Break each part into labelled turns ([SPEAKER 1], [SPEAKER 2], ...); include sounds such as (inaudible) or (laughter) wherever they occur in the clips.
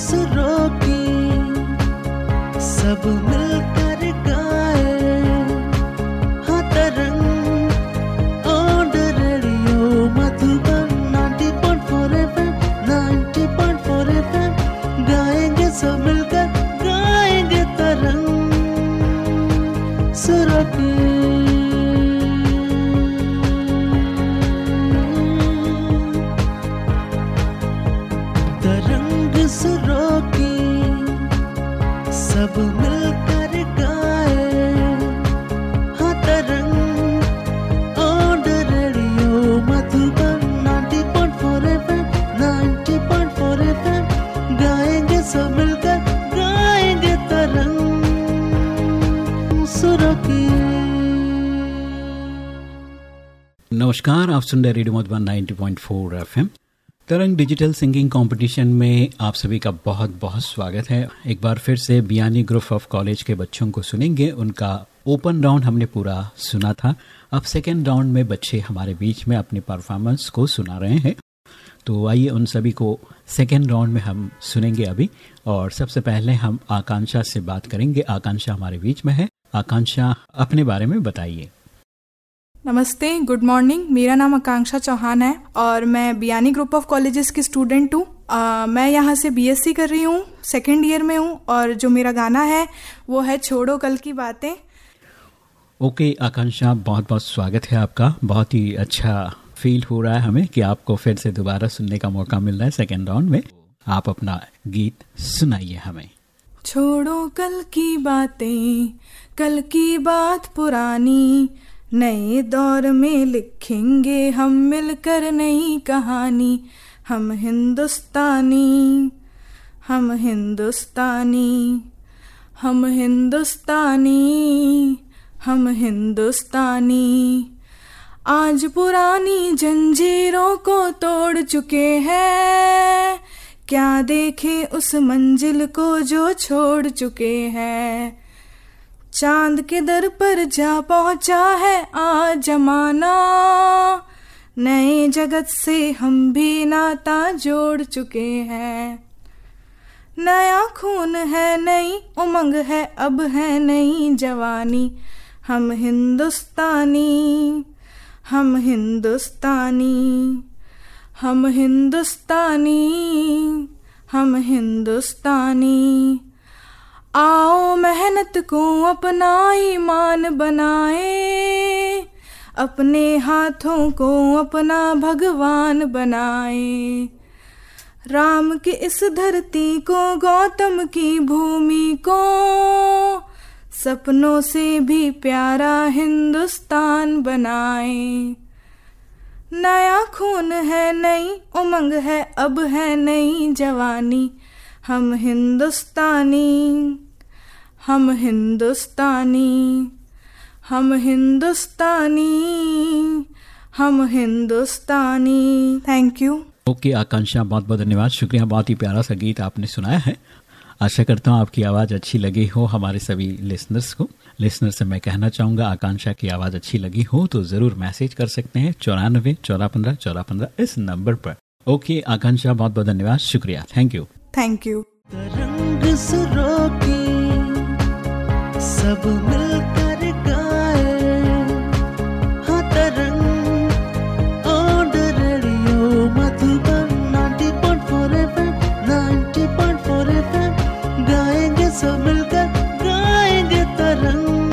[SPEAKER 1] सुरों की सब मिलकर
[SPEAKER 2] नमस्कार, आप सुन रहे radio Madhuban 90.4 FM. Tarang digital singing competition में आप सभी का बहुत बहुत स्वागत है। एक बार फिर से बियानी ग्रुप ऑफ़ कॉलेज के बच्चों को सुनेंगे। उनका ओपन राउंड हमने पूरा सुना था। अब सेकेंड राउंड में बच्चे हमारे बीच में अपनी परफॉर्मेंस को सुना रहे हैं। तो आइए उन सभी को सेकेंड राउंड में हम सुनेंगे अभी। और सबसे पहले हम आकांक्षा से बात करेंगे। आकांक्षा हमारे बीच में है। आकांक्षा, अपने बारे में बताइए।
[SPEAKER 3] नमस्ते गुड मॉर्निंग मेरा नाम आकांक्षा चौहान है और मैं बियानी ग्रुप ऑफ़ कॉलेजेस की स्टूडेंट हूँ। मैं यहाँ से बीएससी कर रही हूँ सेकेंड ईयर में हूँ और जो मेरा गाना है वो है छोड़ो कल की बातें।
[SPEAKER 2] ओके आकांक्षा बहुत बहुत स्वागत है आपका। बहुत ही अच्छा फील हो रहा है हमें कि आपको फिर से दोबारा सुनने का मौका मिल रहा है सेकेंड राउंड में। आप अपना गीत सुनाइए हमें।
[SPEAKER 3] छोड़ो कल की बातें कल की बात पुरानी नए दौर में लिखेंगे हम मिलकर नई कहानी। हम हिंदुस्तानी हम हिंदुस्तानी हम हिंदुस्तानी हम हिंदुस्तानी। आज पुरानी जंजीरों को तोड़ चुके हैं। क्या देखे उस मंजिल को जो छोड़ चुके हैं? चाँद के दर पर जा पहुँचा है आ जमाना। नए जगत से हम भी नाता जोड़ चुके हैं। नया खून है नई उमंग है, अब है नई जवानी। हम हिंदुस्तानी हम हिंदुस्तानी हम हिंदुस्तानी हम हिंदुस्तानी। आओ मेहनत को अपना ईमान बनाए, अपने हाथों को अपना भगवान बनाए। राम की इस धरती को, गौतम की भूमि को, सपनों से भी प्यारा हिंदुस्तान बनाए। नया खून है, नई उमंग है, अब है नई जवानी। हम हिंदुस्तानी हम हिंदुस्तानी हम हिंदुस्तानी हम Hindustani. Thank you
[SPEAKER 2] okay, Akanksha, बहुत बहुत धन्यवाद। शुक्रिया, बहुत ही प्यारा सा गीत आपने सुनाया है। आशा करता हूँ आपकी आवाज़ अच्छी लगी हो हमारे सभी लिसनर्स को। लिसनर से मैं कहना चाहूँगा, आकांक्षा की आवाज़ अच्छी लगी हो तो ज़रूर मैसेज कर सकते हैं। चौरानबे चौरा पंद्रह चौरा पंद्रह इस नंबर पर। ओके, आकांक्षा, बहुत बहुत धन्यवाद। शुक्रिया। थैंक यू
[SPEAKER 3] थैंक यू
[SPEAKER 1] सब मिलकर गाए। हाँ Tarang on radio Madhuban 90.4 FM 90.4 FM, गाएँगे सब मिलकर, गाएँगे तरंग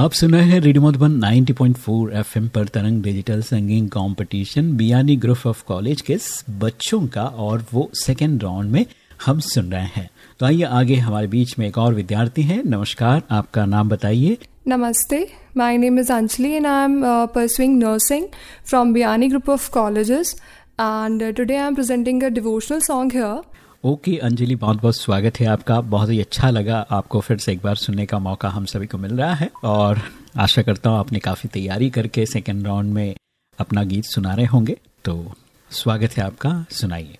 [SPEAKER 2] आप सुन रहे हैं रेडियो मधुबन 90.4 एफएम पर Tarang digital singing competition Biani group of college के बच्चों का और वो सेकंड राउंड में हम सुन रहे हैं। तो आइए आगे हमारे बीच में एक और विद्यार्थी हैं। नमस्कार, आपका नाम बताइए।
[SPEAKER 4] नमस्ते my name is Anjali and I am pursuing nursing from Biani group of colleges and today I am presenting a devotional song here
[SPEAKER 2] okay Anjali, बहुत बहुत स्वागत है आपका। बहुत ही अच्छा लगा आपको फिर से एक बार सुनने का मौका हम सभी को मिल रहा है। और आशा करता हूँ आपने काफ़ी तैयारी करके सेकेंड राउंड में अपना गीत सुना रहे होंगे। तो स्वागत है आपका, सुनाइए।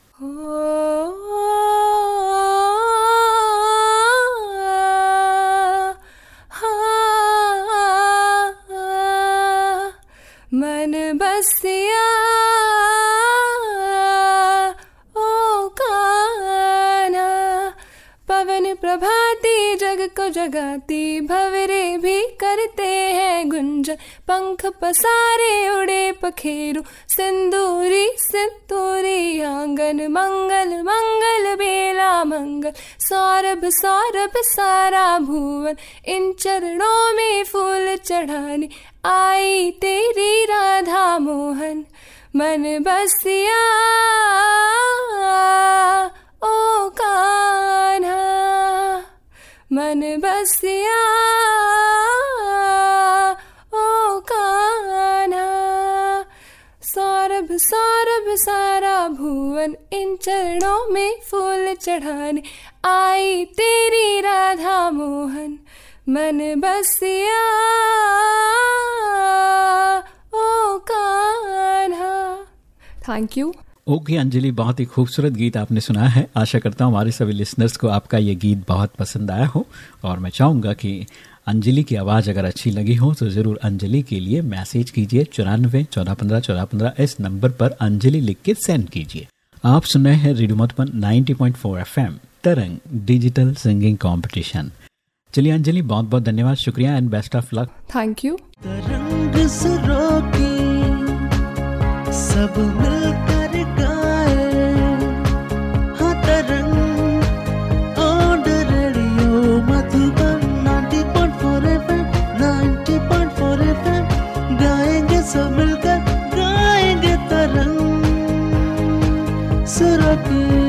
[SPEAKER 4] जगाती भवरे भी करते हैं गुंज। पंख पसारे उड़े पखेरु। सिंदूरी सिंदूरी आँगन। मंगल मंगल बेला मंगल। सौरभ सौरभ सारा भुवन। इन चरणों में फूल चढ़ाने। आई तेरी राधा मोहन। मन बसिया, ओ कान्हा। मन बसिया, ओ कान्हा। सौरभ सौरभ, सारा भुवन, इन चरणों में फूल चढ़ाने। आई तेरी राधा मोहन, मन बसिया, ओ Kanha. Thank you
[SPEAKER 2] okay Anjali बहुत ही खूबसूरत गीत आपने सुना है। आशा करता हूँ हमारे सभी लिसनर्स को आपका ये गीत बहुत पसंद आया हो। और मैं चाहूँगा कि अंजलि की आवाज़ अगर अच्छी लगी हो तो ज़रूर अंजलि के लिए मैसेज कीजिए चौरानवे चौदह पंद्रह चौदह पंद्रह। इस नंबर पर अंजलि लिख के सेंड कीजिए। आप सुन रहे हैं radio Madhuban 90.4 FM Tarang digital singing competition चलिए अंजलि बहुत बहुत धन्यवाद शुक्रिया and best of
[SPEAKER 4] luck thank
[SPEAKER 1] you सब मिलकर good.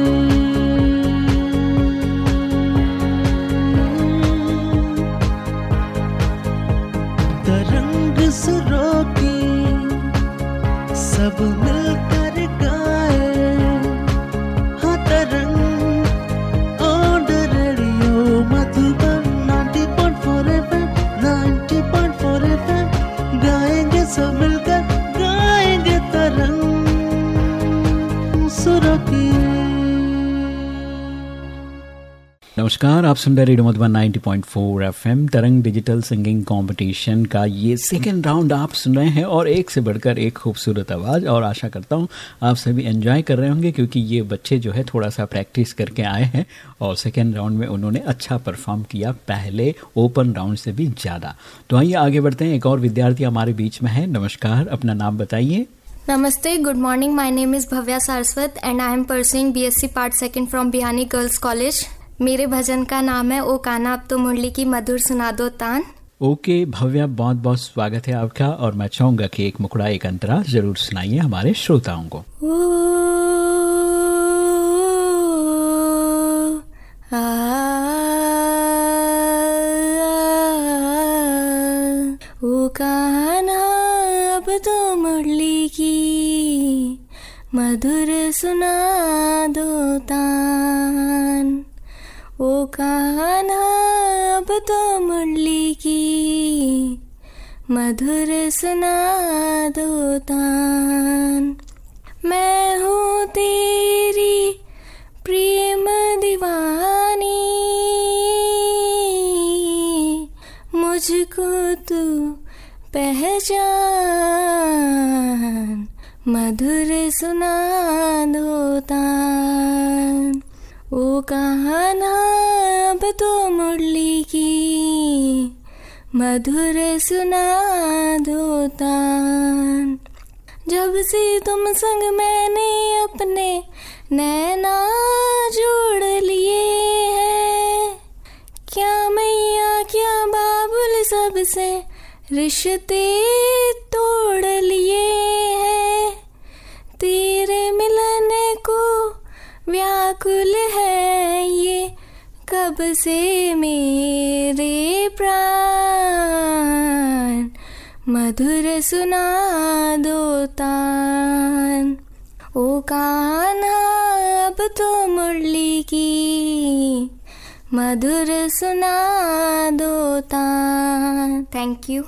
[SPEAKER 2] नमस्कार आप सुन रहे radio Madhuban 90.4 FM Tarang digital singing competition का ये सेकेंड राउंड आप सुन रहे हैं और एक से बढ़कर एक खूबसूरत आवाज़ और आशा करता हूँ आप सभी एंजॉय कर रहे होंगे क्योंकि ये बच्चे जो है थोड़ा सा प्रैक्टिस करके आए हैं और सेकेंड राउंड में उन्होंने अच्छा परफॉर्म किया पहले ओपन राउंड से भी ज़्यादा तो आइए आगे बढ़ते हैं एक और विद्यार्थी हमारे बीच में है नमस्कार अपना नाम बताइए
[SPEAKER 5] Namaste, good morning. My name is Bhavya Saraswat and I am pursuing BSc Part 2nd from Bihani Girls College. मेरे भजन का नाम है ओ काना अब तो मुरली की मधुर सुना दो तान
[SPEAKER 2] ओके भव्या बहुत बहुत स्वागत है आपका और मैं चाहूँगा कि एक मुकड़ा एक अंतरा ज़रूर सुनाइए हमारे श्रोताओं को
[SPEAKER 5] ओ काना अब तो मुरली की मधुर सुना दो तान ओ अब तो मुरली की मधुर सुना दो तान। मैं हूँ तेरी प्रेम दीवानी। मुझको तू पहचान। मधुर सुना दो तान। ओ कहाना अब तो मुरली की मधुर सुना दो तान। जब से तुम संग मैंने अपने नैना जोड़ लिए हैं, क्या मैया, क्या बाबुल सबसे रिश्ते तोड़ लिए व्याकुल है ये, कब से मेरे प्राण?
[SPEAKER 6] मधुर सुना दो तान। ओ कान्हा, अब तो मुरली की। मधुर सुना दो तान। थैंक यू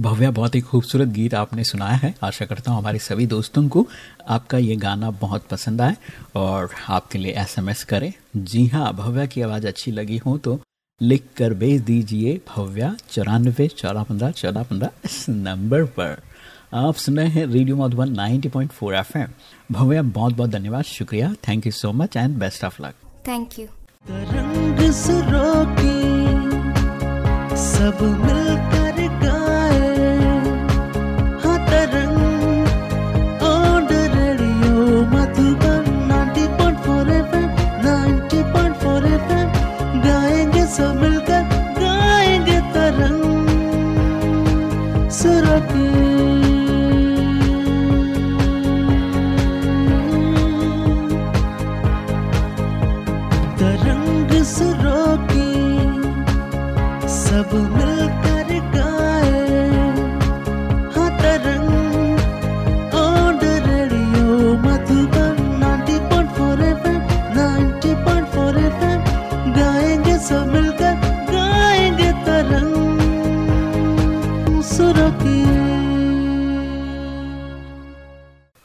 [SPEAKER 2] भव्या बहुत ही खूबसूरत गीत आपने सुनाया है। आशा करता हूँ हमारे सभी दोस्तों को आपका ये गाना बहुत पसंद आए और आपके लिए एसएमएस करें। जी हाँ भव्या की आवाज़ अच्छी लगी हो तो लिख कर भेज दीजिए। भव्या चौरानवे चौदह पंद्रह चौदह पंद्रह इस नंबर पर। आप सुन रहे हैं radio Madhuban 90.4 point four Bhavya बहुत बहुत धन्यवाद शुक्रिया। Thank you so much and best of luck
[SPEAKER 6] thank you
[SPEAKER 1] Tarang सुरों की सब मिलकर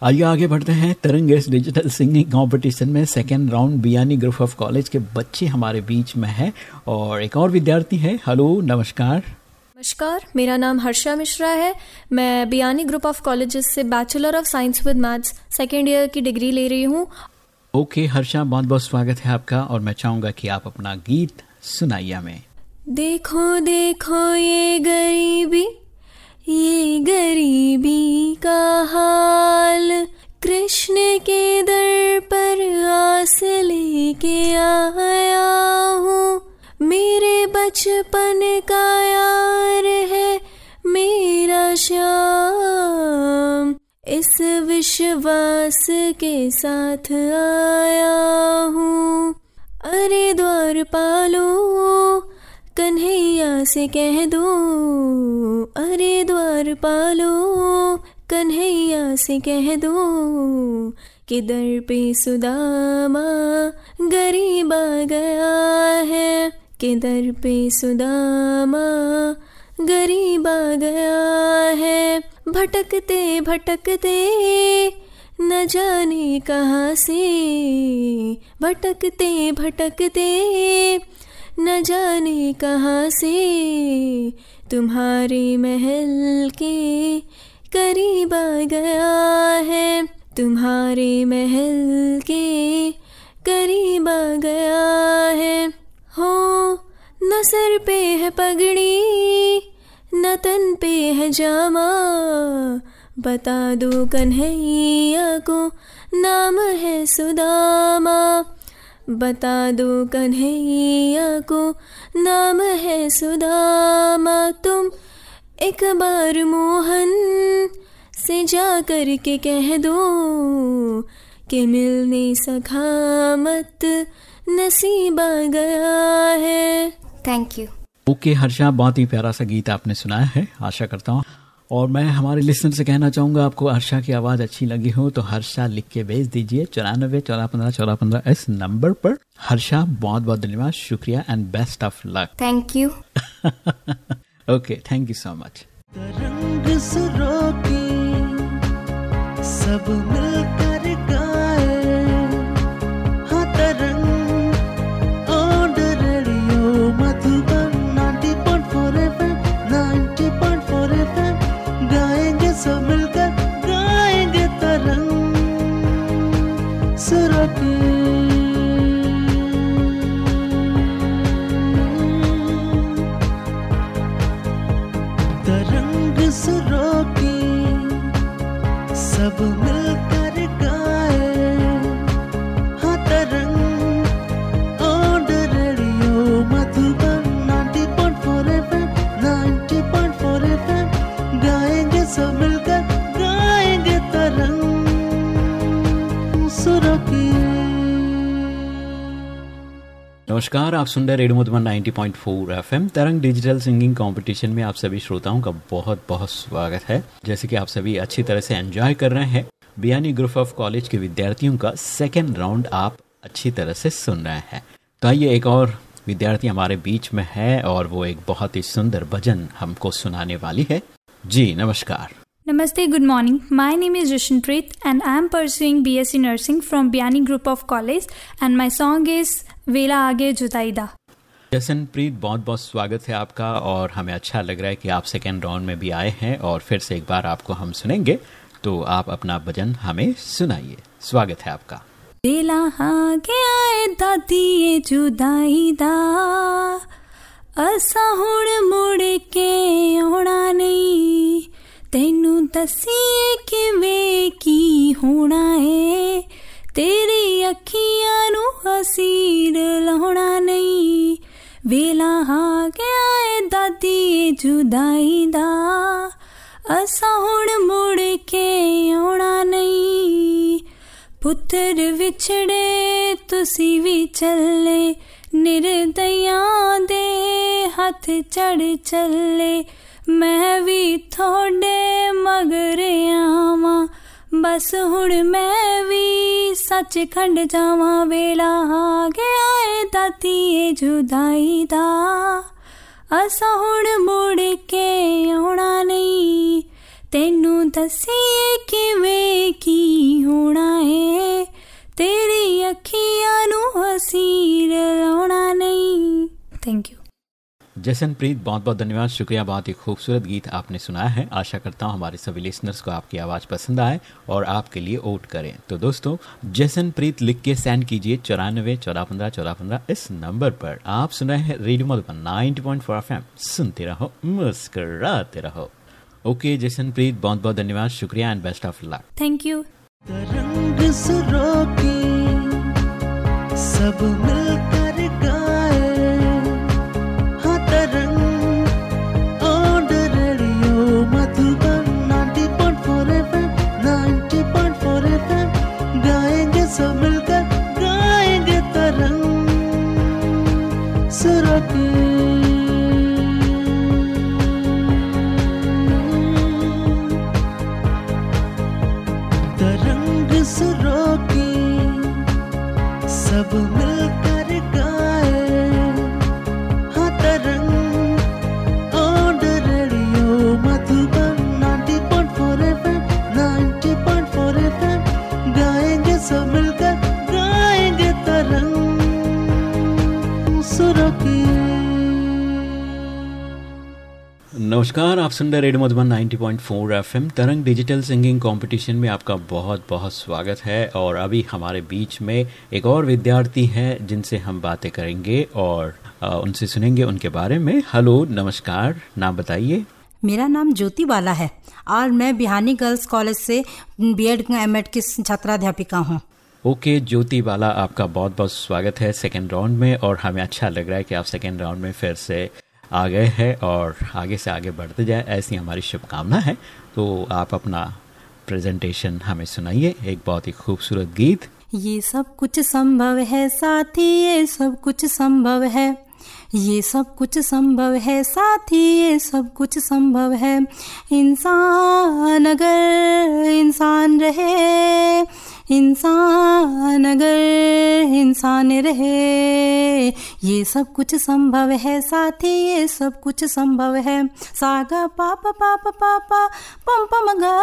[SPEAKER 2] आइए आगे बढ़ते हैं। तरंग डिजिटल सिंगिंग कंपटीशन में second round Biani group of college के बच्चे हमारे बीच में है और एक और विद्यार्थी है। हेलो नमस्कार।
[SPEAKER 7] नमस्कार मेरा नाम हर्षा मिश्रा है। मैं बियानी ग्रुप ऑफ़ कॉलेजेस से bachelor of science with maths second year की डिग्री ले रही हूँ।
[SPEAKER 2] ओके हर्षा बहुत बहुत स्वागत है आपका और मैं चाहूँगा कि आप अपना गीत सुनाइए हमें।
[SPEAKER 7] देखो देखो ये गरीबी। ये गरीबी का हाल कृष्ण के दर पर आस लेके आया हूँ। मेरे बचपन का यार है मेरा श्याम। इस विश्वास के साथ आया हूँ। अरे द्वार पालो कन्हैया से कह दो, अरे द्वार पालो। कन्हैया से कह दो कि दर पे सुदामा गरीब आ गया है। कि दर पे सुदामा गरीब आ गया है। भटकते भटकते न जाने कहाँ से। भटकते भटकते न जाने कहाँ से तुम्हारे महल के करीब आ गया है। तुम्हारे महल के करीब आ गया है। हो, न सर पे है पगड़ी, न तन पे है जामा। बता दो कन्हैया को नाम है सुदामा। बता दो कन्हैया को नाम है सुदामा तुम। एक बार मोहन से जा कर के कह दो कि मिलने सखा मत नसीब आ गया है।
[SPEAKER 6] थैंक यू
[SPEAKER 2] ओके हर्षा बहुत ही प्यारा सा गीत आपने सुनाया है। आशा करता हूँ और मैं हमारे लिसनर से कहना चाहूँगा आपको हर्षा की आवाज़ अच्छी लगी हो तो हर्षा लिख के भेज दीजिए चौरानबे चौदह पंद्रह चौदह पंद्रह इस नंबर पर। हर्षा बहुत बहुत धन्यवाद शुक्रिया and
[SPEAKER 6] best of
[SPEAKER 2] luck thank you okay thank
[SPEAKER 1] you so much सब मिलकर
[SPEAKER 2] नमस्कार आप सुन रहे radio Madhuban 90.4 FM. Tarang digital singing competition में आप सभी श्रोताओं का बहुत बहुत स्वागत है। जैसे कि आप सभी अच्छी तरह से एंजॉय कर रहे हैं बियानी ग्रुप ऑफ़ कॉलेज के विद्यार्थियों का सेकेंड राउंड आप अच्छी तरह से सुन रहे हैं। तो आइए एक और विद्यार्थी हमारे बीच में है और वो एक बहुत ही सुंदर भजन हमको सुनाने वाली है। जी नमस्कार।
[SPEAKER 8] नमस्ते Namaste, good morning. My name is Rishanpreet and I am pursuing BSc Nursing from Biani Group of College and my song is वेला आगे जुताईदा
[SPEAKER 2] जसनप्रीत बहुत बहुत स्वागत है आपका और हमें अच्छा लग रहा है कि आप सेकेंड राउंड में भी आए हैं और फिर से एक बार आपको हम सुनेंगे। तो आप अपना भजन हमें सुनाइए। स्वागत है आपका।
[SPEAKER 8] बेला आगे आए दादी जुदाई दा। असा हुण मुड़ के आना नहीं। तेनू दसी किवें की होना है। ਤੇਰੀ ਅੱਖੀਆਂ ਨੂੰ ਹਸੀਰ ਲਾਉਣਾ ਨਹੀਂ। ਵੇਲਾ ਆ ਗਿਆ ਏ ਦਾਦੀ ਜੁਦਾਈ ਦਾ। ਅਸਾਂ ਹੁਣ ਮੁੜ ਕੇ ਆਉਣਾ ਨਹੀਂ। ਪੁੱਤਰ ਵਿਛੜੇ, ਤੁਸੀਂ ਵੀ ਚੱਲੇ। ਨਿਰਦਿਆਂ ਦੇ ਹੱਥ ਚੜ ਚੱਲੇ। ਮੈਂ ਵੀ ਥੋੜੇ ਮਗਰ ਆਵਾਂ। ਬਸ ਹੁਣ ਮੈਂ ਵੀ ਸੱਚ ਖੰਡ ਜਾਵਾਂ ਵੇਲਾ ਆ ਗਿਆ ਏ ਦਾਤੀ ਏ ਜੁਦਾਈ ਦਾ ਅਸਾਂ ਹੁਣ ਮੁੜ ਕੇ ਆਉਣਾ ਨਹੀਂ ਤੈਨੂੰ ਦੱਸੀਏ ਕਿਵੇਂ ਕੀ ਹੋਣਾ ਏ ਤੇਰੀ ਅੱਖੀਆਂ ਨੂੰ ਹਸੀਰ ਲਾਉਣਾ ਨਹੀਂ ਥੈਂਕ ਯੂ
[SPEAKER 2] जसनप्रीत बहुत बहुत धन्यवाद। शुक्रिया बहुत ही खूबसूरत गीत आपने सुनाया है। आशा करता हूँ हमारे सभी लिसनर्स को आपकी आवाज़ पसंद आए और आपके लिए वोट करें। तो दोस्तों जसनप्रीत लिख के सेंड कीजिए चौरानवे चौदह पंद्रह चौदह पंद्रह इस नंबर पर। आप सुन रहे हैं radio Madhuban ninety point four F सुनते रहो मुस्कराते रहो। ओके जसनप्रीत बहुत बहुत धन्यवाद। शुक्रिया and best of luck
[SPEAKER 8] thank you
[SPEAKER 1] सब मिलकर
[SPEAKER 2] नमस्कार सुन रहे radio Madhuban 90.4 FM Tarang digital singing competition में आपका बहुत बहुत स्वागत है। और अभी हमारे बीच में एक और विद्यार्थी हैं जिनसे हम बातें करेंगे और उनसे सुनेंगे उनके बारे में। हेलो नमस्कार नाम बताइए।
[SPEAKER 9] मेरा नाम ज्योति बाला है और मैं बिहानी गर्ल्स कॉलेज से बी एड एम एड की छात्राध्यापिका हूँ।
[SPEAKER 2] ओके okay, ज्योति बाला आपका बहुत बहुत स्वागत है सेकेंड राउंड में और हमें अच्छा लग रहा है कि आप सेकेंड राउंड में फिर से आ गए हैं और आगे से आगे बढ़ते जाए, ऐसी हमारी शुभकामना है। तो आप अपना प्रेजेंटेशन हमें सुनाइए, एक बहुत ही खूबसूरत गीत।
[SPEAKER 9] ये सब कुछ संभव है साथी, ये सब कुछ संभव है। ये सब कुछ संभव है साथी, ये सब कुछ संभव है। इंसान अगर इंसान रहे इंसान अगर इंसान रहे, ये सब कुछ संभव है साथी, ये सब कुछ संभव है। सागा पाप पाप, पापा, पम पम, गा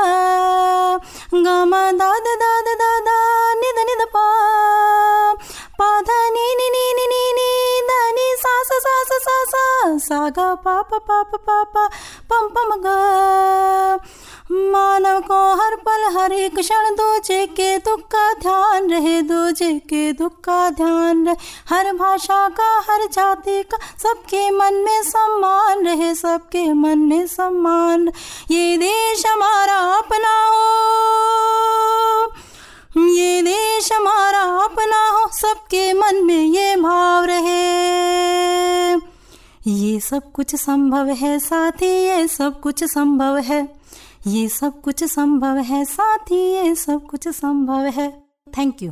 [SPEAKER 9] गामा दादा दादा दादा निद निद, पा। पाधा नी नी नी नी नी नी, दा, नी, सा सा सा सा सा सा। सागा पाप पाप, पापा, पम पम, गा। मानव को हर पल, हर एक क्षण दूजे के दुख का ध्यान रहे, दूजे के दुख का ध्यान रहे। हर भाषा का, हर जाति का, सबके मन में सम्मान रहे, सबके मन में सम्मान ये देश हमारा अपना हो, ये देश हमारा अपना हो, सबके मन में ये भाव रहे। ये सब कुछ संभव है साथी, ये सब कुछ संभव है। ये सब कुछ संभव है साथ ही ये सब कुछ संभव है। थैंक यू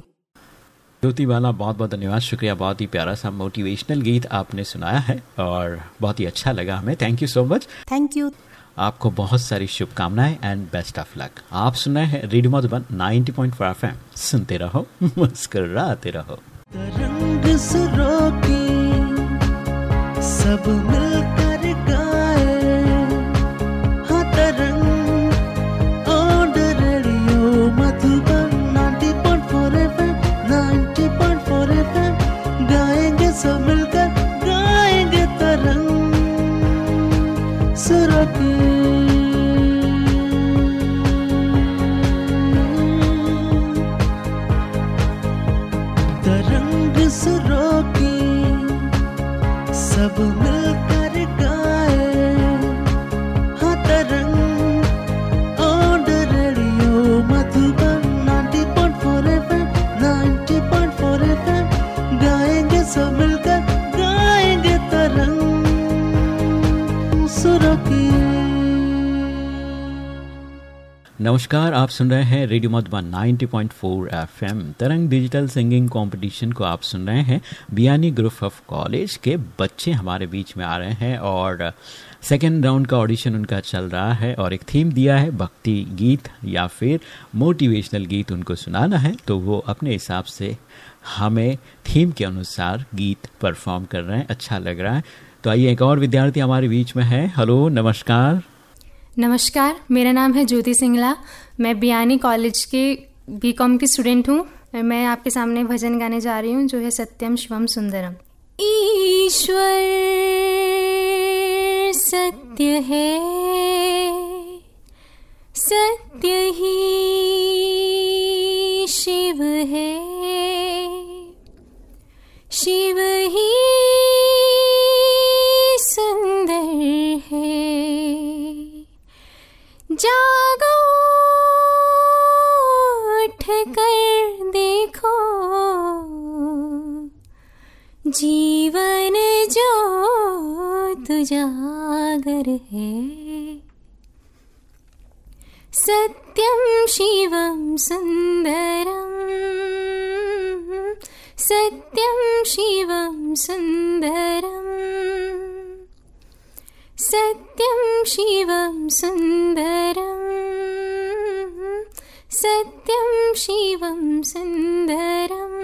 [SPEAKER 2] ज्योति वाला बहुत बहुत धन्यवाद। शुक्रिया बहुत ही प्यारा सा मोटिवेशनल गीत आपने सुनाया है और बहुत ही अच्छा लगा हमें। Thank you so much
[SPEAKER 9] thank you
[SPEAKER 2] आपको बहुत सारी शुभकामनाएँ एंड बेस्ट ऑफ़ लक आप सुन रहे हैं रेडियो मधुबन 90.4 पॉइंट सुनते रहो मुस्कराते रहो।
[SPEAKER 1] तरंग सुरों की सब मिलकर
[SPEAKER 2] नमस्कार, आप सुन रहे हैं radio Madhuban 90.4 FM. Tarang digital singing competition को आप सुन रहे हैं बियानी ग्रुप ऑफ़ कॉलेज के बच्चे हमारे बीच में आ रहे हैं और सेकेंड राउंड का ऑडिशन उनका चल रहा है और एक थीम दिया है, भक्ति गीत या फिर मोटिवेशनल गीत उनको सुनाना है। तो वो अपने हिसाब से हमें थीम के अनुसार गीत परफॉर्म कर रहे हैं। अच्छा लग रहा है। तो आइए एक और विद्यार्थी हमारे बीच में है। हेलो, नमस्कार।
[SPEAKER 8] नमस्कार, मेरा नाम है ज्योति सिंगला। मैं बियानी कॉलेज के बीकॉम की स्टूडेंट हूँ। मैं आपके सामने भजन गाने जा रही हूँ, जो है सत्यम शिवम सुंदरम। ईश्वर, सत्य है। सत्य ही शिव है। शिव ही जागो उठ कर देखो। जीवन जो तुजागर है सत्यम शिवम सुंदरम सत्यम शिवम सुंदरम। सत्यं शिवं सुन्दरम्। सत्यं शिवं सुन्दरम्।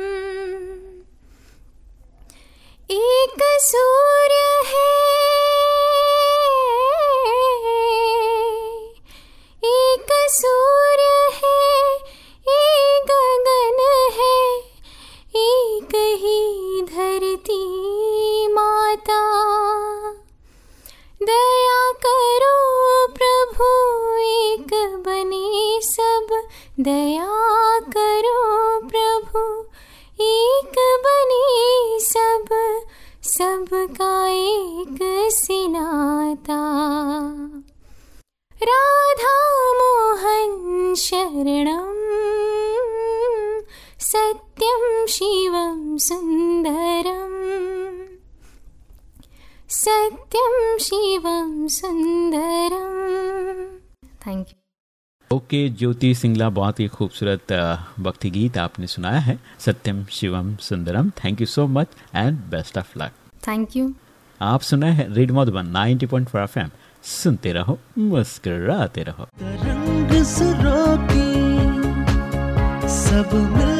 [SPEAKER 8] एक सूर्य है
[SPEAKER 2] ओके ज्योति सिंगला बहुत ही खूबसूरत भक्ति गीत आपने सुनाया है। Satyam Shivam Sundaram thank you so much and best of luck
[SPEAKER 8] thank you
[SPEAKER 2] आप सुना है रेड मधुबन 90.4 पॉइंट सुनते रहो मुस्कराते रहो।
[SPEAKER 1] रंग सब मिलकर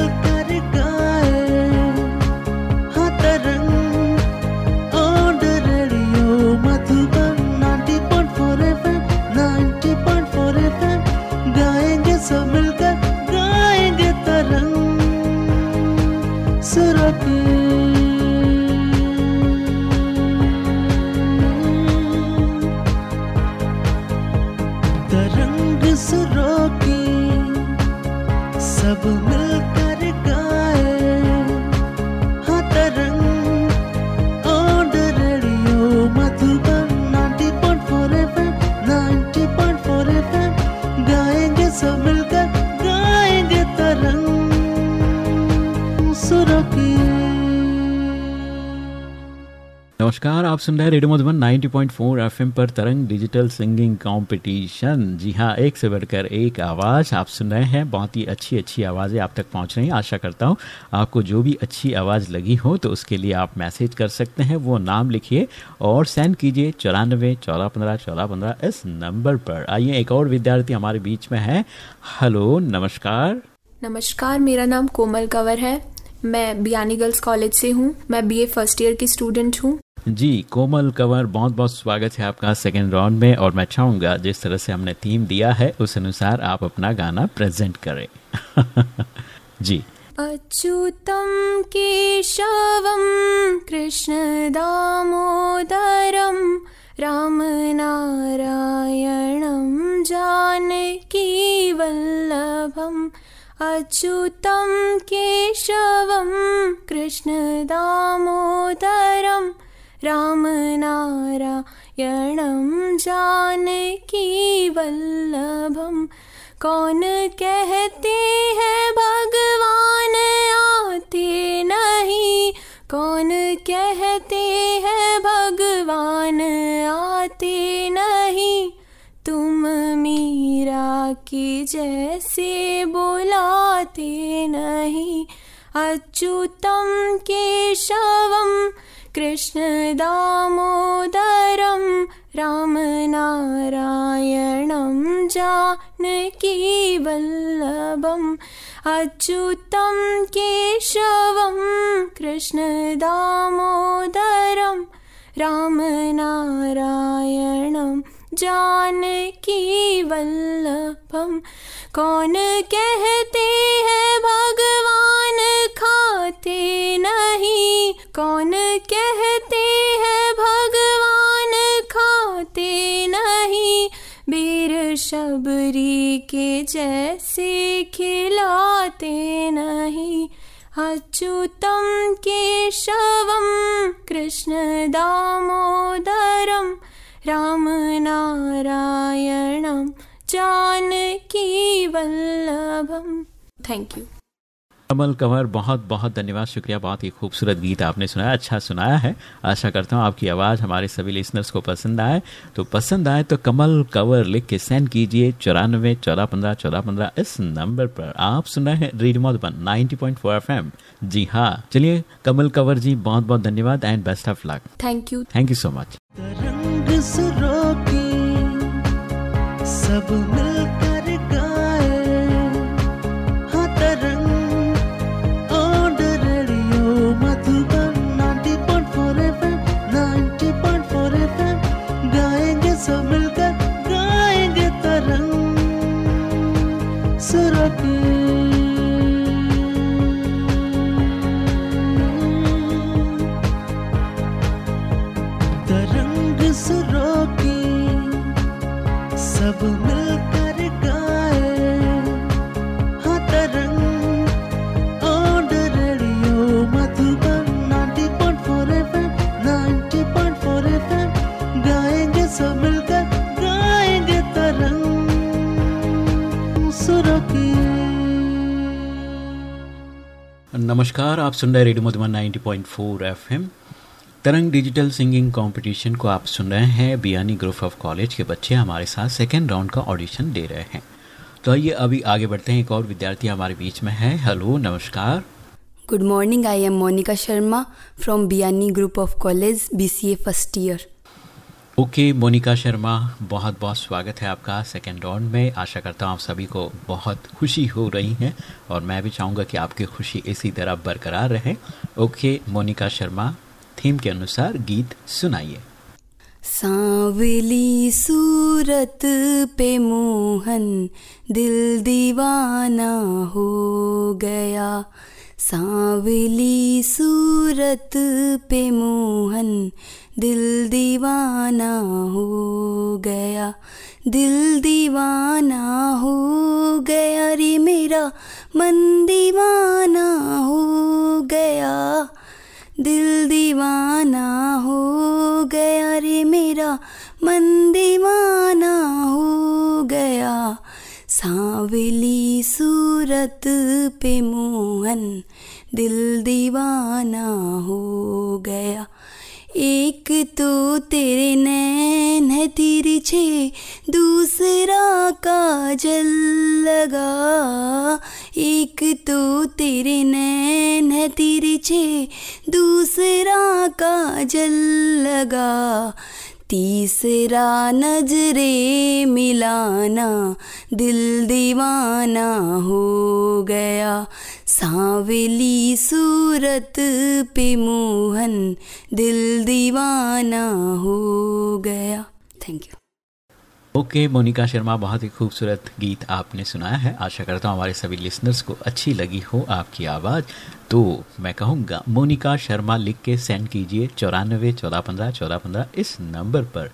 [SPEAKER 1] सुरों
[SPEAKER 2] नमस्कार, आप सुन रहे हैं रेडियो मधुबन 90.4 एफएम पर तरंग डिजिटल सिंगिंग कंपटीशन। जी हाँ एक से बढ़कर एक आवाज़, आप सुन रहे हैं बहुत ही अच्छी अच्छी आवाज़ें आप तक पहुँच रही हैं। आशा करता हूँ आपको जो भी अच्छी आवाज़ लगी हो तो उसके लिए आप मैसेज कर सकते हैं। वो नाम लिखिए और सेंड कीजिए चौरानबे चौदह पंद्रह चौदह पंद्रह इस नंबर पर। आइए, एक और विद्यार्थी हमारे बीच में है। हेलो, नमस्कार।
[SPEAKER 10] नमस्कार, मेरा नाम कोमल कंवर है। मैं बियानी गर्ल्स कॉलेज से हूँ। मैं बीए फ़र्स्ट ईयर की स्टूडेंट हूँ।
[SPEAKER 2] जी कोमल कंवर बहुत बहुत स्वागत है आपका सेकेंड राउंड में और मैं चाहूँगा जिस तरह से हमने थीम दिया है उस अनुसार आप अपना गाना प्रेजेंट करें। (laughs) जी।
[SPEAKER 7] अच्युतं केशवं कृष्णदामोदरं रामनारायणं जानकीवल्लभम् अच्युतं केशवं कृष्णदामोदरं रामनारायणं जानकीवल्लभं कौन कहते हैं, भगवान आते नहीं। कौन कहते हैं, भगवान आते नहीं। तुम की जैसे बुलाते नहीं अच्युतं केशवं कृष्णदामोदरं रामनारायणं जानकीवल्लभम् अच्युतं केशवं कृष्णदामोदरं रामनारायणं जानकीवल्लभम् कौन कहते हैं भगवान खाते नहीं? कौन कहते हैं भगवान खाते नहीं? बीर शबरी के जैसे खिलाते नहीं। अच्युतं केशवं कृष्णदामोदरं रामनारायणं जानकीवल्लभम् थैंक यू
[SPEAKER 2] कमल कंवर बहुत बहुत धन्यवाद। शुक्रिया बहुत ही खूबसूरत गीत आपने सुनाया अच्छा सुनाया है। आशा करता हूँ आपकी आवाज़ हमारे सभी लिसनर्स को पसंद आए। तो पसंद आए तो कमल कंवर लिख के सेंड कीजिए चौरानवे चौदह पंद्रह चौदह पंद्रह। इस नंबर पर आप सुन रहे हैं radio Madhuban ninety point four F M जी हाँ चलिए कमल कंवर जी बहुत बहुत धन्यवाद and best of
[SPEAKER 10] luck thank
[SPEAKER 2] you thank you so
[SPEAKER 1] much सुरों की सब मिलकर गाए। हाँ Tarang radio Madhuban 90.4 FM 90.4 FM. गाएँगे सब मिलकर, गाएँगे तरंग। सुरों की
[SPEAKER 2] सुन रहे radio Madhuban 90.4 FM. Tarang digital singing competition को आप सुन रहे हैं। बियानी ग्रुप ऑफ़ कॉलेज के बच्चे हमारे साथ सेकेंड राउंड का ऑडिशन दे रहे हैं। तो आइए, अभी आगे बढ़ते हैं। एक और विद्यार्थी हमारे बीच में है। हेलो नमस्कार।
[SPEAKER 11] Good morning I am Monika Sharma from Biani group of college B C A first year.
[SPEAKER 2] Okay, Monika Sharma, बहुत बहुत स्वागत है आपका सेकेंड राउंड में। आशा करता हूँ आप सभी को बहुत खुशी हो रही है और मैं भी चाहूँगा कि आपकी खुशी इसी तरह बरकरार रहे। ओके, मोनिका शर्मा, थीम के अनुसार गीत सुनाइए।
[SPEAKER 11] सांवली सूरत पे मोहन, दिल दीवाना हो गया। सांवली सूरत पे मोहन दिल दीवाना हो गया, दिल दीवाना हो गया रे मेरा, मन दीवाना हो गया। दिल दीवाना हो गया रे मेरा, मन दीवाना हो गया। सांवली सूरत पे मोहन, दिल दीवाना हो गया। एक तो तेरे नैन है तिरछे, दूसरा काजल लगा। एक तो तेरे नैन है तिरछे, दूसरा काजल लगा। तीसरा नजरे मिलाना, दिल दीवाना हो गया। सांवली सूरत पे मोहन, दिल दीवाना हो गया। Thank you
[SPEAKER 2] okay okay, Monika Sharma बहुत ही खूबसूरत गीत आपने सुनाया है। आशा करता हूँ हमारे सभी लिसनर्स को अच्छी लगी हो आपकी आवाज़। तो मैं कहूँगा मोनिका शर्मा लिख के सेंड कीजिए चौरानबे चौदह पंद्रह चौदह पंद्रह इस नंबर पर।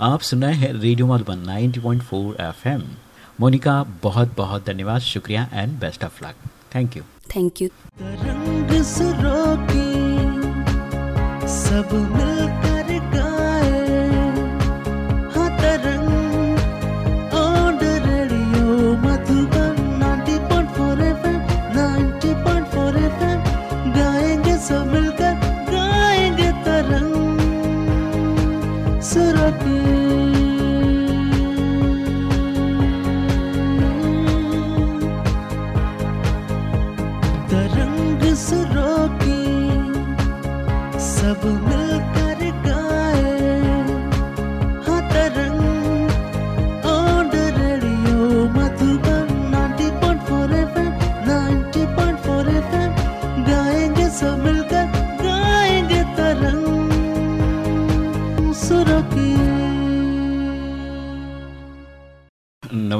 [SPEAKER 2] आप सुनाए हैं radio Madhuban ninety 90.4 FM Monika बहुत बहुत धन्यवाद शुक्रिया and best of luck thank you
[SPEAKER 11] thank you
[SPEAKER 1] सब मिलकर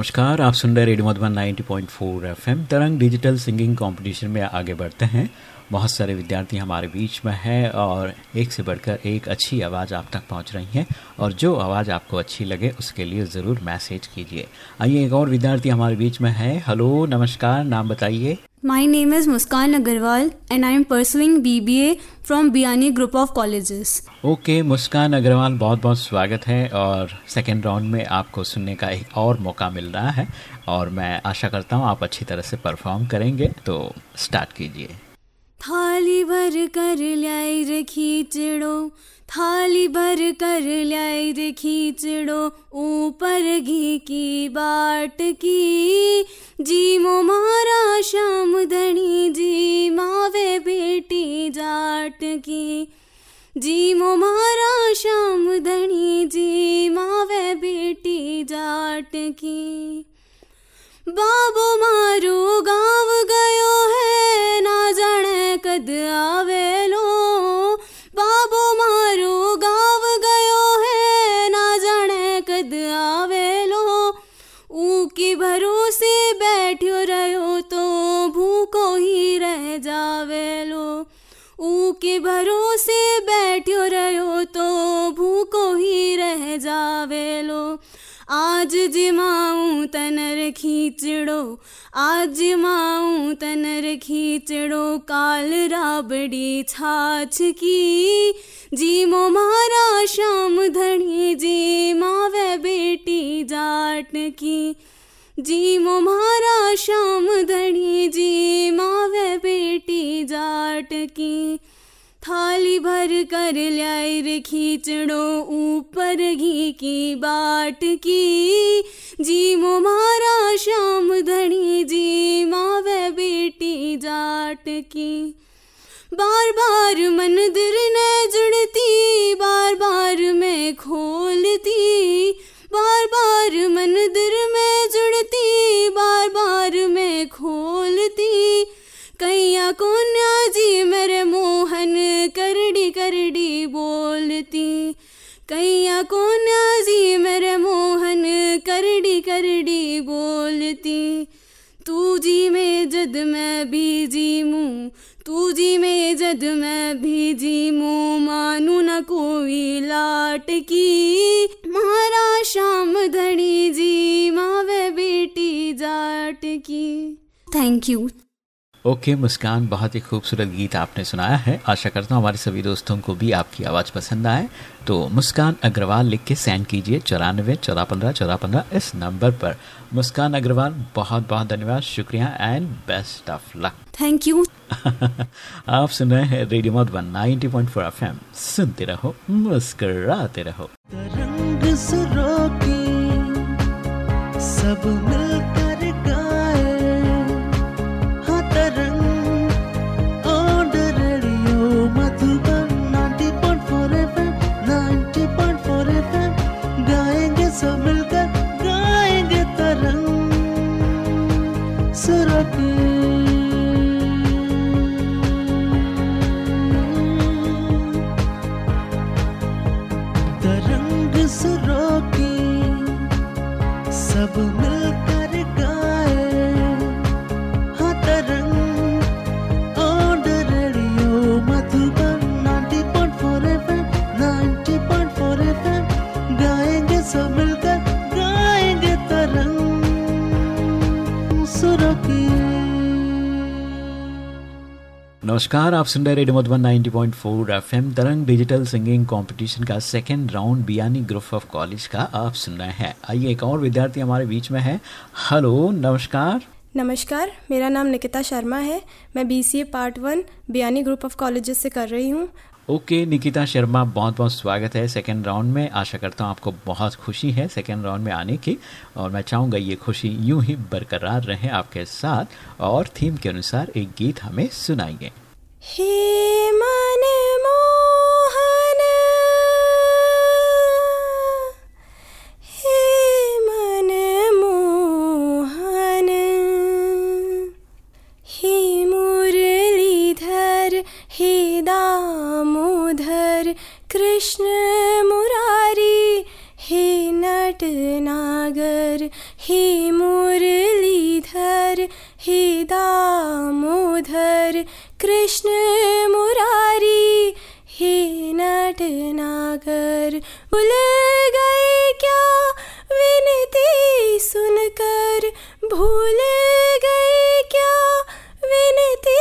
[SPEAKER 2] नमस्कार, आप सुन रहे radio Madhuban 90.4 FM. Tarang digital singing competition में आगे बढ़ते हैं। बहुत सारे विद्यार्थी हमारे बीच में हैं और एक से बढ़कर एक अच्छी आवाज़ आप तक पहुँच रही है और जो आवाज़ आपको अच्छी लगे, उसके लिए ज़रूर मैसेज कीजिए। आइए एक और विद्यार्थी हमारे बीच में है। हेलो, नमस्कार, नाम बताइए।
[SPEAKER 12] My name is Muskan Agarwal and I am pursuing BBA from Biani Group of Colleges.
[SPEAKER 2] Okay Muskan Agarwal बहुत बहुत स्वागत है और सेकेंड राउंड में आपको सुनने का एक और मौका मिल रहा है और मैं आशा करता हूँ आप अच्छी तरह से परफॉर्म करेंगे तो स्टार्ट कीजिए
[SPEAKER 12] थाली भर कर लाई रे खींचड़ो थाली भर कर लाई रे खींचड़ो ऊपर घी की बाट की। जी मो मारा श्याम धनी जी मावे बेटी जाट की। जी मो मारा श्याम धनी जी मावे बेटी जाट की। बाबो मारो गाँव गयो है, ना जाने कद आवेलो। बाबो मारो गाँव गयो है, ना जाने कद आवेलो ऊकी भरोसे बैठो रहो तो भूखो ही रह जावेलो ऊ भरोसे बैठो रहो आज जिमाऊं तनर खींचड़ो आज जिमाऊं तनर खींचड़ो काल राबड़ी छाछ की। जी मो मारा श्याम धनी जी मावे बेटी जाट की। जी मो मारा श्याम धनी जी मावे बेटी जाट की। थाली भर कर लाई रे खींचड़ो ऊपर घी की बाट की। जी मो मारा श्याम धनी जी मावे बेटी जाट की। बार बार मंदिर न जुड़ती, बार बार मैं खोलती। बार बार मंदिर में जुड़ती, बार बार मैं खोलती। कैया कोन्या जी मेरे मोहन करड़ी करड़ी बोलती। कैया कोन्या जी मेरे मोहन करड़ी करड़ी बोलती। तू जी में जद मैं भी जी मुँह तू जी में जद मैं भी जी मुँह मानू न कोई लाट की मारा शाम धड़ी जी, मावे बेटी जाट की thank you
[SPEAKER 2] okay okay, Muskan बहुत ही खूबसूरत गीत आपने सुनाया है। आशा करता हूँ हमारे सभी दोस्तों को भी आपकी आवाज़ पसंद आए। तो मुस्कान अग्रवाल लिख के सेंड कीजिए चौरानवे चौदह पंद्रह चौदह पंद्रह इस नंबर पर। मुस्कान अग्रवाल बहुत बहुत धन्यवाद शुक्रिया and best of luck
[SPEAKER 13] thank you
[SPEAKER 2] आप सुन रहे हैं रेडियो मधुबन 90.4 पॉइंट फोर सुनते रहो मुस्कराते रहो।
[SPEAKER 1] रंग सब मिलकर
[SPEAKER 2] नमस्कार आप सुन रहे radio Madhuban 90.4 FM Tarang digital singing competition का second round Biani group of college का आप सुन रहे हैं। आइए एक और विद्यार्थी हमारे बीच में है। हेलो नमस्कार।
[SPEAKER 7] नमस्कार मेरा नाम निकिता शर्मा है। मैं BCA part one Biani group of colleges से कर रही हूँ।
[SPEAKER 2] ओके okay, निकिता शर्मा बहुत बहुत स्वागत है सेकेंड राउंड में। आशा करता हूँ आपको बहुत खुशी है सेकेंड राउंड में आने की। और मैं चाहूँगा ये खुशी यूँ ही बरकरार रहे आपके साथ। और थीम के अनुसार एक गीत हमें सुनाइए।
[SPEAKER 7] हे मन मोहन हे मन मोहन हे मुरलीधर, हे दामोदर, कृष्ण मुरारी। हे नटनागर हे मुरलीधर, हे दामोदर कृष्ण मुरारी, हे नट नागर, भूल गए क्या? विनती सुनकर, भूल गए क्या? विनती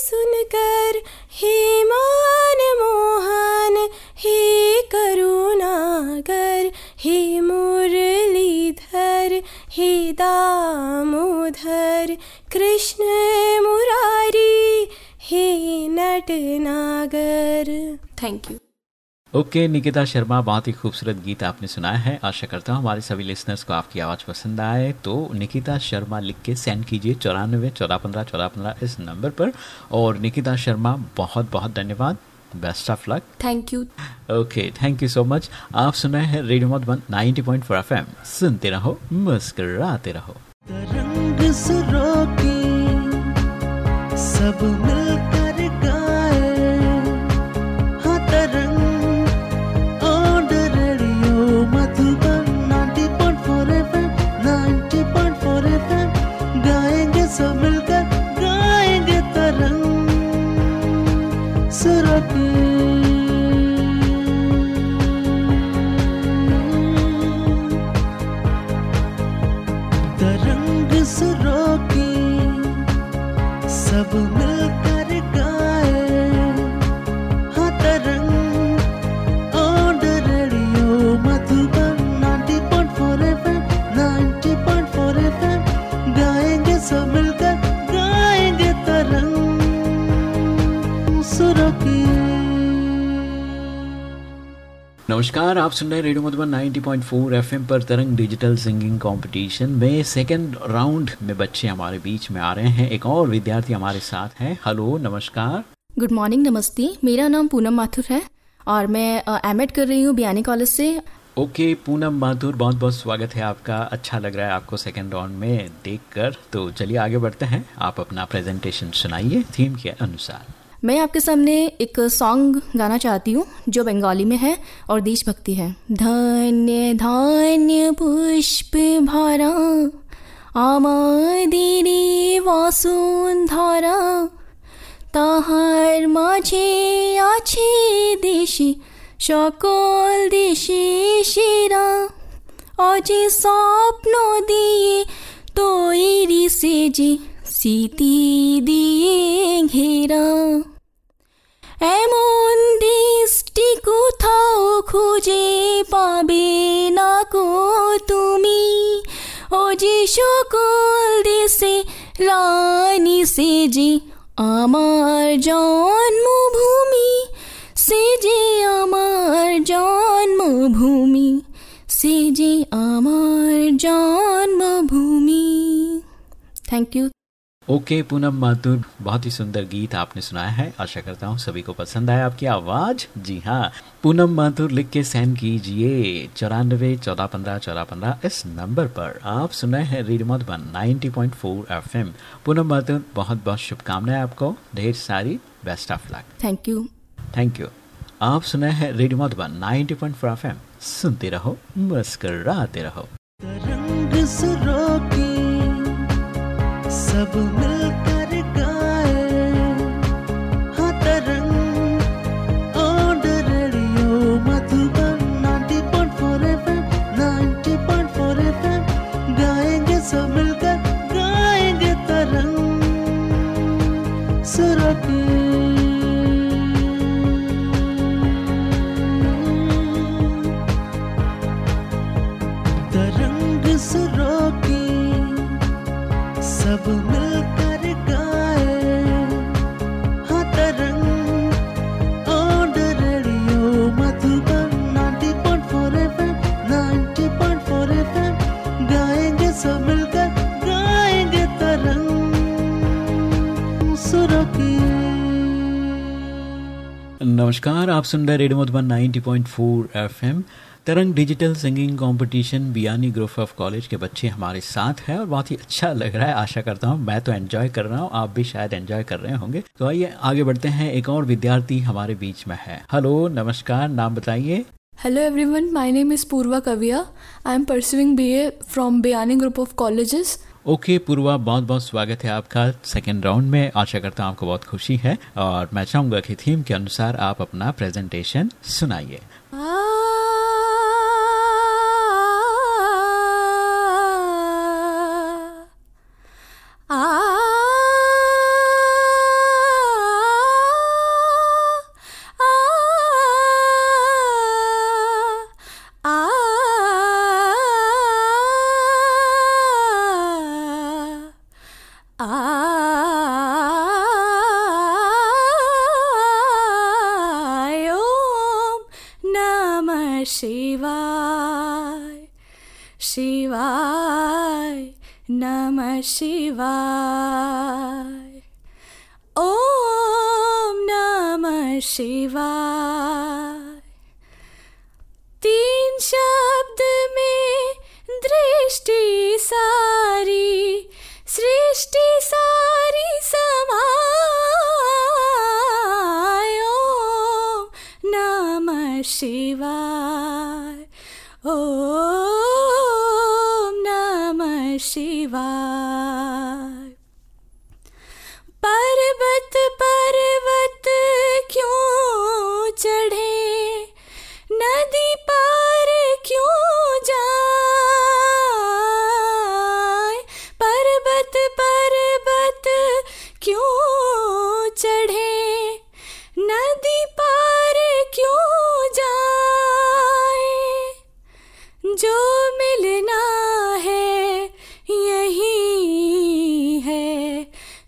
[SPEAKER 7] सुनकर, हे मान मोहन, हे करुणागर, हे मुरलीधर, हे दामोदर, कृष्ण मुरारी। हे Natnagar thank you
[SPEAKER 2] okay okay, Nikita Sharma बहुत ही खूबसूरत गीत आपने सुनाया है। आशा करता हूँ हमारे सभी लिसनर्स को आपकी आवाज़ पसंद आए। तो निकिता शर्मा लिख के सेंड कीजिए चौरानवे चौदह पंद्रह चौदह पंद्रह इस नंबर पर। और निकिता शर्मा बहुत बहुत धन्यवाद। Best of luck
[SPEAKER 10] thank you
[SPEAKER 2] okay thank you so much आप सुन रहे हैं रेडियो मधुबन 90.4 एफएम सुनते रहो मुस्कराते रहो।
[SPEAKER 1] सब मिलकर
[SPEAKER 2] नमस्कार आप सुन रहे हैं रेडियो मधुबन 90.4 एफएम पर तरंग डिजिटल सिंगिंग कंपटीशन में सेकंड राउंड में बच्चे हमारे बीच में आ रहे हैं। एक और विद्यार्थी हमारे साथ हैं। हेलो नमस्कार।
[SPEAKER 5] गुड मॉर्निंग नमस्ते। मेरा नाम पूनम माथुर है और मैं एम एड कर रही हूँ बियानी कॉलेज से।
[SPEAKER 2] ओके okay, पूनम माथुर बहुत बहुत स्वागत है आपका। अच्छा लग रहा है आपको सेकेंड राउंड में देखकर। तो चलिए आगे बढ़ते हैं। आप अपना प्रेजेंटेशन सुनाइए थीम के अनुसार।
[SPEAKER 5] मैं आपके सामने एक सॉन्ग गाना चाहती हूँ जो बंगाली में है और देशभक्ति है धन्य धान्य पुष्प भरा আমাদেরই বসুন্ধরা তাহার মাঝে আছে দেশে সকল দেশে সেরা অজে স্বপ্ন দিয়ে তৈরি সেজে স্মৃতি দিয়ে ঘেরা এমন দৃষ্টি কোথাও খুঁজে পাবে না কো তুমি। ও যে সকল দেশে রানী সে যে আমার জন্মভূমি, সে যে আমার জন্মভূমি, সে যে আমার জন্মভূমি। Thank you
[SPEAKER 2] okay Poonam Mathur बहुत ही सुंदर गीत आपने सुनाया है। आशा करता हूँ सभी को पसंद आया आपकी आवाज़। जी हाँ पूनम माथुर लिख के सेंड कीजिए। चौरानबे चौदह पंद्रह चौदह पंद्रह इस नंबर पर। आप सुनाए हैं रेडियो मधुबन 90.4 एफएम। पूनम माथुर बहुत बहुत शुभकामनाएँ आपको। ढेर सारी best of luck
[SPEAKER 5] thank you
[SPEAKER 2] thank you आप सुनाए हैं रेडियो मधुबन 90.4 एफएम। सुनते रहो मुस्कराते रहो।
[SPEAKER 1] रंग सुरों की सब मिलकर
[SPEAKER 2] नमस्कार आप सुन रहे radio Madhuban 90.4 FM. Tarang digital singing competition Biani group of college के बच्चे हमारे साथ हैं और बहुत ही अच्छा लग रहा है। आशा करता हूँ मैं तो एंजॉय कर रहा हूँ आप भी शायद एंजॉय कर रहे होंगे। तो आइए आगे बढ़ते हैं। एक और विद्यार्थी हमारे बीच में है। हेलो नमस्कार नाम बताइए।
[SPEAKER 10] Hello everyone, my name is Purva Kavia. I am pursuing BA from Biani group of Colleges.
[SPEAKER 2] Okay Purva, बहुत बहुत स्वागत है आपका सेकंड राउंड में। आशा करता हूँ आपको बहुत खुशी है और मैं चाहूँगा कि थीम के अनुसार आप अपना प्रेजेंटेशन सुनाइए।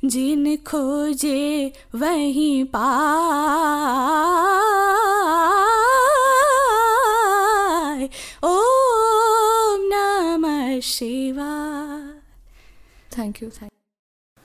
[SPEAKER 14] जिन खोजे वहीं पाए। ओम नमः शिवाय।
[SPEAKER 10] Thank you thank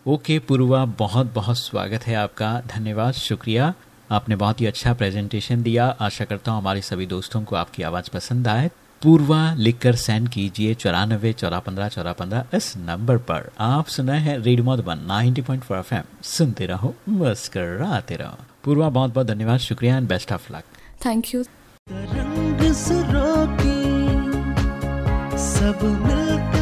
[SPEAKER 2] okay Purva बहुत बहुत स्वागत है आपका। धन्यवाद शुक्रिया। आपने बहुत ही अच्छा प्रेजेंटेशन दिया। आशा करता हूँ हमारे सभी दोस्तों को आपकी आवाज़ पसंद आए। पूर्वा लिखकर सेंड कीजिए चौरानबे चौरा पंद्रह चौरा पंद्रह इस नंबर पर। आप सुना है radio Madhuban 90.4 point four F सुनते रहो मुस्कराते रहो। पूर्वा बहुत बहुत धन्यवाद शुक्रिया and best of luck
[SPEAKER 10] thank you
[SPEAKER 1] रंग सुरों की सब मिलकर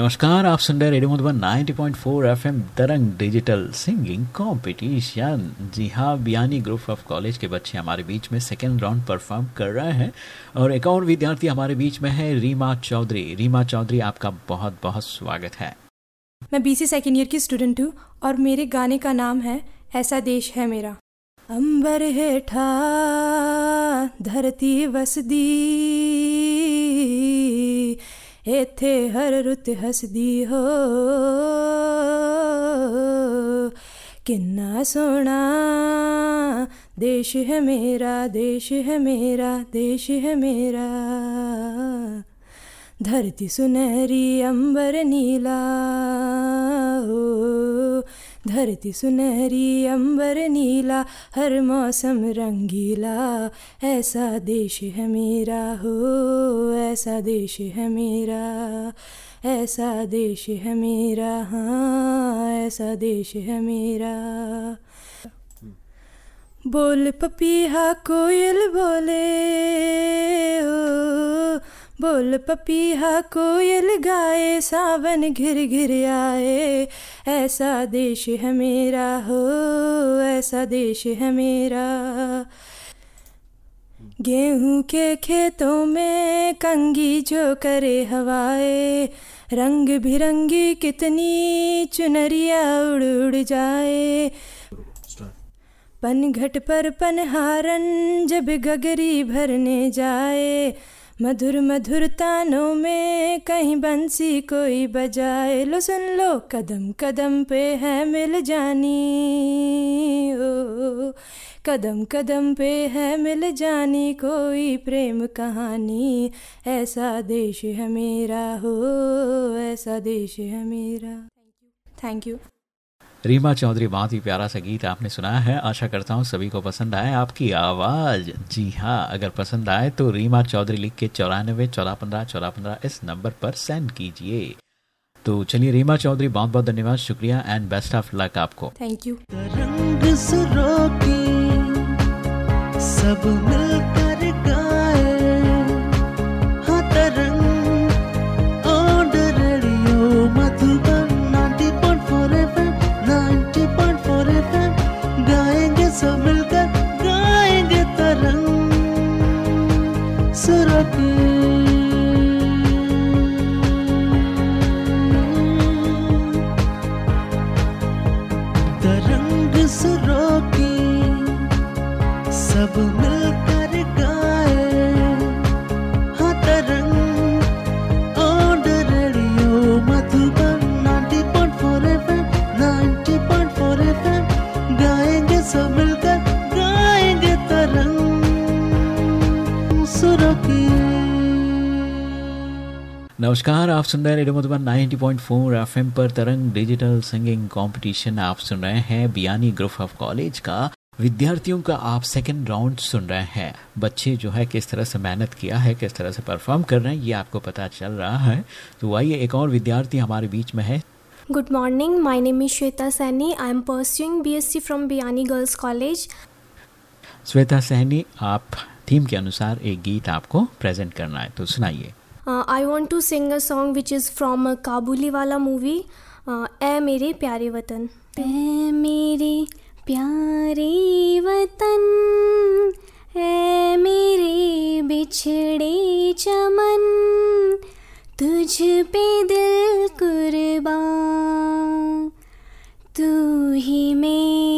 [SPEAKER 2] नमस्कार, आप सुन रहे radio Madhuban 90.4 FM Tarang digital singing competition जी हाँ बियानी ग्रुप ऑफ़ कॉलेज के बच्चे हमारे बीच में सेकेंड राउंड परफॉर्म कर रहे हैं। और एक और विद्यार्थी हमारे बीच में है, रीमा चौधरी। रीमा चौधरी, आपका बहुत बहुत स्वागत है।
[SPEAKER 3] मैं बीसी सेकेंड ईयर की स्टूडेंट हूँ और मेरे गाने का नाम है, ऐसा देश है मेरा। अंबर हेठा, धरती वसदी इथे हर रुत हसदी हो। ਕਿੰਨਾ सोना, देश है मेरा, देश है मेरा, देश है मेरा। धरती सुनहरी, अंबर नीला हो धरती सुनहरी, अंबर नीला, हर मौसम रंगीला। ऐसा देश है मेरा, हो, ऐसा देश है मेरा। ऐसा देश है मेरा हाँ ऐसा देश है मेरा। बोल पपीहा कोयल बोले ओ बोल पपीहा कोयल गाए, सावन घिर घिर आए। ऐसा देश है मेरा, हो, ऐसा देश है मेरा। गेहूँ के खेतों में कंगी जो करे हवाए, रंग बिरंगी कितनी चुनरिया उड़ उड़ जाए। पनघट पर पनहारन जब गगरी भरने जाए मधुर मधुर तानों में कहीं बंसी कोई बजाए। लो सुन लो, कदम कदम पे है मिल जानी। ओ, कदम कदम पे है मिल जानी कोई प्रेम कहानी। ऐसा देश है मेरा, हो, ऐसा देश है मेरा। थैंक यू
[SPEAKER 2] रीमा चौधरी बहुत ही प्यारा सा गीत आपने सुनाया है। आशा करता हूँ सभी को पसंद आए। आपकी आवाज़ जी हाँ अगर पसंद आए तो रीमा चौधरी लिख के चौरानवे चौदह पंद्रह चौदह पंद्रह इस नंबर पर सेंड कीजिए। तो चलिए रीमा चौधरी बहुत बहुत धन्यवाद शुक्रिया एंड बेस्ट ऑफ़ लक आपको।
[SPEAKER 3] थैंक यू
[SPEAKER 1] रंग सब मिलकर सुरों
[SPEAKER 2] नमस्कार आप सुन रहे हैं रेडियो मधुबन 90.4 एफएम पर तरंग डिजिटल सिंगिंग कंपटीशन। आप सुन रहे हैं बियानी ग्रुप ऑफ़ कॉलेज का। विद्यार्थियों का आप सेकंड राउंड सुन रहे हैं। बच्चे जो है किस तरह से मेहनत किया है किस तरह से परफॉर्म कर रहे हैं ये आपको पता चल रहा है। तो आइए एक और विद्यार्थी हमारे बीच में है।
[SPEAKER 7] Good morning. My name is Shweta Sani. I am pursuing BSc from Biani girls college
[SPEAKER 2] Shweta Sahni आप थीम के अनुसार एक गीत आपको प्रेजेंट करना है। तो सुनाइए।
[SPEAKER 7] Uh, want to sing a song which is from a Kabuli wala movie. Uh, ऐ मेरे प्यारे वतन
[SPEAKER 5] ऐ मेरे प्यारे वतन ऐ मेरे बिछड़े चमन तुझ पे दिल कुर्बान तू ही मेरी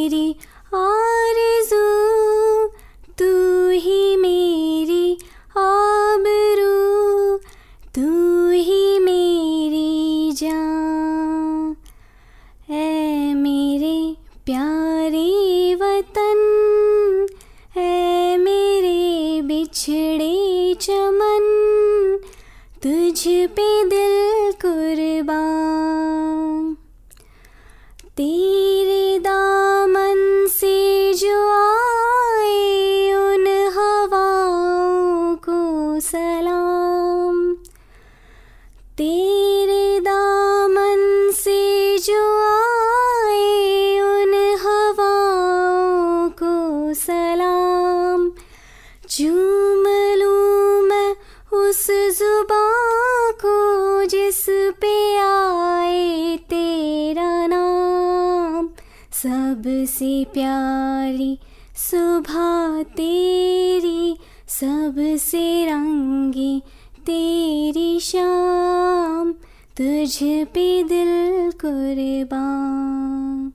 [SPEAKER 15] सबसे प्यारी सुबह तेरी, सबसे रंगी तेरी शाम, तुझ पे दिल कुर्बान।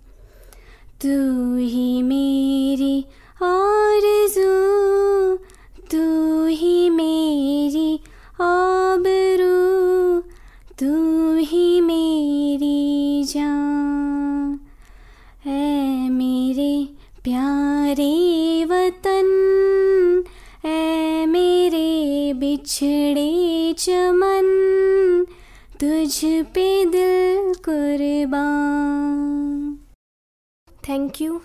[SPEAKER 15] तू ही मेरी आरज़ू। तुझ पे दिल कुर्बान।
[SPEAKER 16] Thank you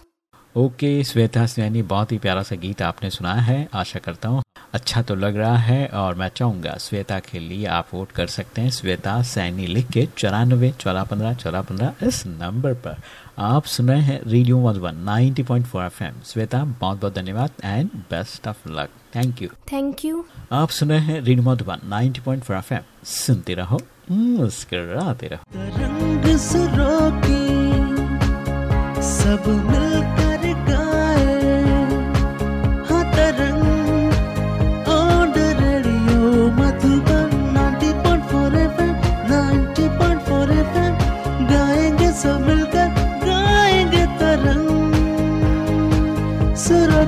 [SPEAKER 2] okay Shweta Saini बहुत ही प्यारा सा गीत आपने सुना है। आशा करता हूँ अच्छा तो लग रहा है और मैं चाहूँगा श्वेता के लिए आप वोट कर सकते हैं। श्वेता सैनी लिख के चौरानबे चौदह पंद्रह चौदह पंद्रह इस नंबर पर। आप सुन रहे हैं radio Madhuban ninety point four F M Shweta बहुत बहुत धन्यवाद and best of luck. Thank you
[SPEAKER 16] thank you
[SPEAKER 2] आप सुन रहे हैं radio Madhuban ninety point four F M सुनते रहो। मुस्कराते रहो।
[SPEAKER 1] रंग सुरों की सब मिलकर गाए। हाँ Tarang on radio Madhuban 90.4 FM 90.4 FM. गाएँगे सब मिलकर, गाएँगे तरंग सुरों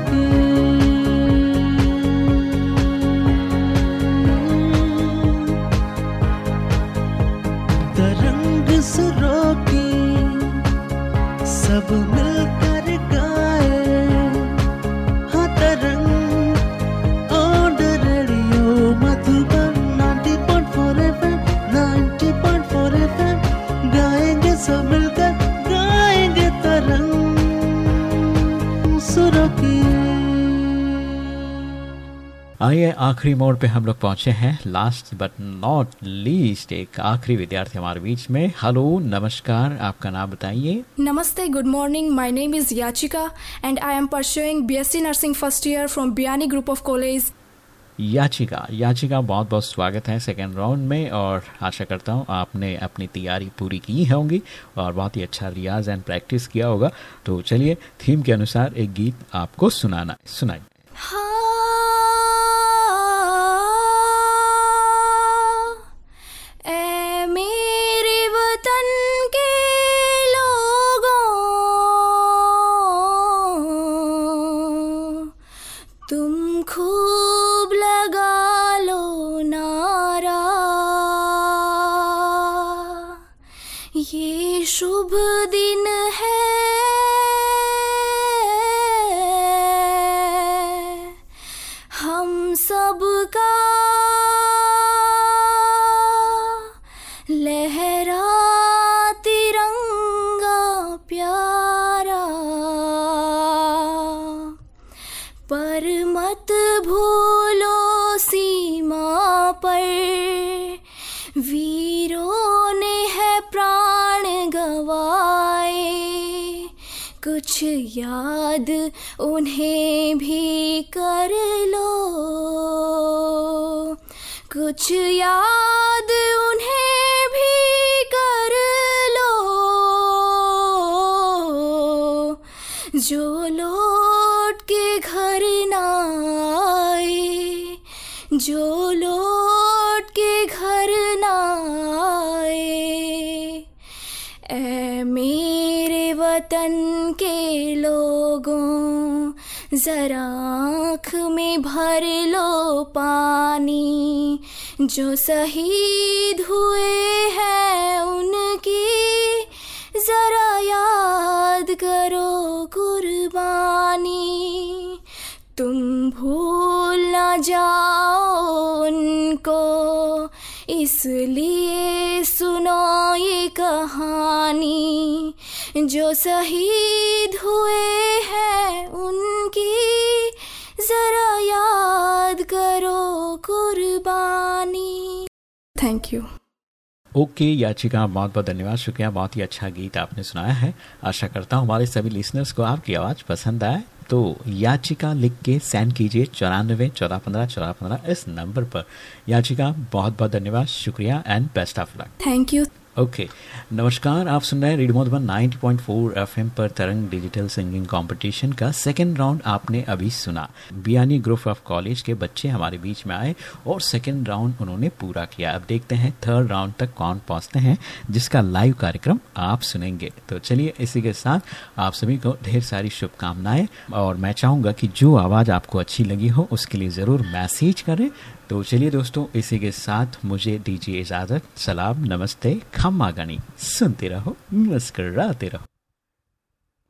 [SPEAKER 2] आइए आखिरी मोड़ पे हम लोग पहुँचे हैं। लास्ट बट नॉट लीस्ट एक आखिरी विद्यार्थी हमारे बीच में। हेलो नमस्कार आपका नाम बताइए।
[SPEAKER 5] Namaste, good morning. My name is Yachika and I am pursuing BSc Nursing first year from Biani Group of College.
[SPEAKER 2] याचिका याचिका बहुत बहुत स्वागत है सेकेंड राउंड में और आशा करता हूँ आपने अपनी तैयारी पूरी की होंगी और बहुत ही अच्छा रियाज एंड प्रैक्टिस किया होगा। तो चलिए थीम के अनुसार एक गीत आपको सुनाना है। सुनाइए।
[SPEAKER 5] ऐ शुभ दिन कुछ याद उन्हें भी कर लो। कुछ याद उन्हें भी कर लो। जो लौट के घर ना आए, जो लौट के घर ना आए, ऐ मेरे वतन के लोगों, जरा आँख में भर लो पानी। जो शहीद हुए हैं उनकी, जरा याद करो कुर्बानी। तुम भूल ना जाओ उनको, इसलिए सुनो ये कहानी। जो शहीद हुए हैं उनकी जरा याद करो कुर्बानी। थैंक यू
[SPEAKER 2] ओके याचिका बहुत बहुत धन्यवाद शुक्रिया बहुत ही अच्छा गीत आपने सुनाया है। आशा करता हूँ हमारे सभी लिसनर्स को आपकी आवाज़ पसंद आए। तो याचिका लिख के सेंड कीजिए चौरानवे चौदह पंद्रह चौदह पंद्रह इस नंबर पर। याचिका बहुत बहुत धन्यवाद शुक्रिया and best of luck
[SPEAKER 5] thank you
[SPEAKER 2] okay नमस्कार, आप सुन रहे हैं रेडियो मधुबन 90.4 एफएम पर तरंग डिजिटल सिंगिंग कंपटीशन का सेकंड राउंड आपने अभी सुना। बियानी ग्रुप ऑफ़ कॉलेज के बच्चे हमारे बीच में आए और सेकंड राउंड उन्होंने पूरा किया। अब देखते हैं थर्ड राउंड तक कौन पहुँचते हैं, जिसका लाइव कार्यक्रम आप सुनेंगे। तो चलिए इसी के साथ आप सभी को ढेर सारी शुभकामनाएँ और मैं चाहूँगा कि जो आवाज़ आपको अच्छी लगी हो, उसके लिए ज़रूर मैसेज करें। तो चलिए दोस्तों, इसी के साथ मुझे दीजिए इजाज़त। सलाम, नमस्ते, खम्मा गणी सुनते रहो, मुस्कराते रहो।